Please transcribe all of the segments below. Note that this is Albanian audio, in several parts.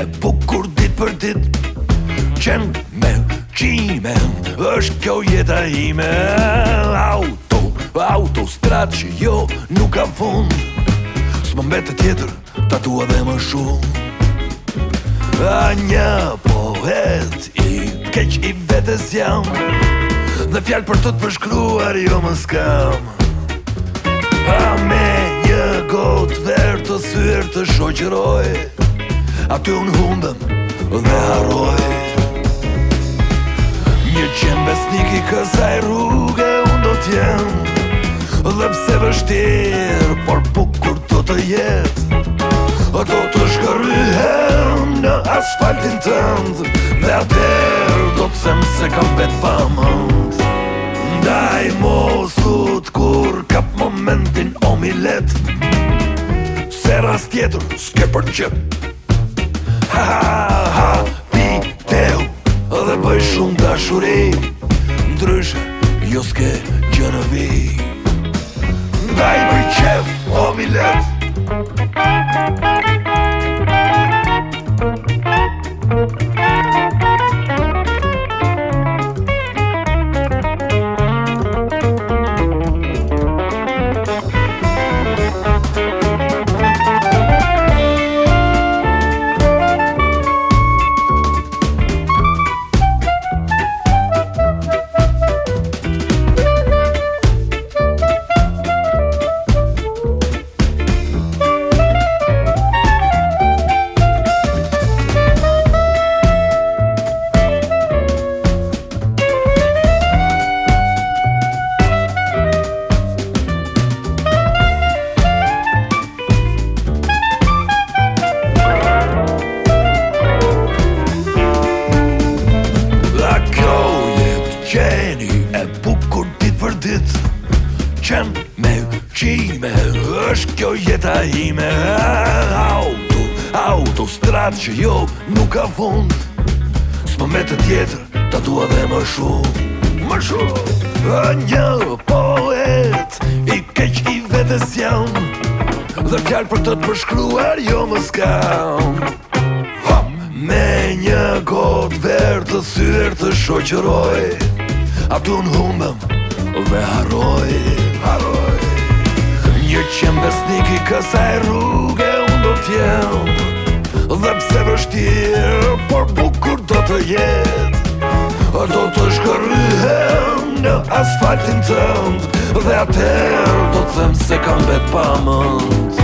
e bukur dit për dit Qen me qime, është kjo jeta ime Auto, auto, që jo nuk ka fund Së më mbetë tjetër, tatua dhe më shumë A një pohet i keq i vetës jam Dhe fjallë për të të përshkruar jo më skam A me një gotë vërë të syrë të shoqëroj Aty unë humbëm dhe haroj Një qenë besnik i kësaj rrugë Unë do t'jem Dhe pse vështir Por bukur do të jet Do të shkërryhem Në asfaltin tënd Dhe atër do të Se kam vet pëmënd Ndaj mosut Kur kap momentin omilet let Se tjetër Ske për qëp Ha ha ha ha Pi te u Dhe bëj shumë da shuri Ndrysh Jo s'ke gjerëvi Daj bëj qef O mi lef dit Qem me qime është kjo jeta ime Auto, autostrat që jo nuk ka fund Së më me të tjetër të tua dhe më shumë Më shumë Një poet i keq i vetës jam Dhe fjallë për të të përshkruar jo më skam Me një gotë verë të syrë të shoqëroj Atun humbëm Dhe haroj, haroj Një qembe besnik i kësaj rrugë Unë do t'jem Dhe pse vështir Por bukur do të jet Do të shkërryhem Në asfaltin tënd Dhe atër Do të them se kam bet pa mënd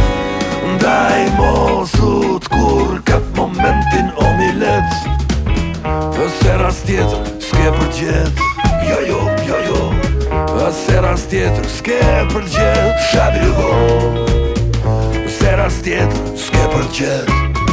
Ndaj mosut Kur këtë momentin O mi let Për se rast tjetë Ske për tjetë Jo, jo, jo, jo seras ras tjetër s'ke për gjithë Shabi ljubo Pas ras tjetër s'ke për gjithë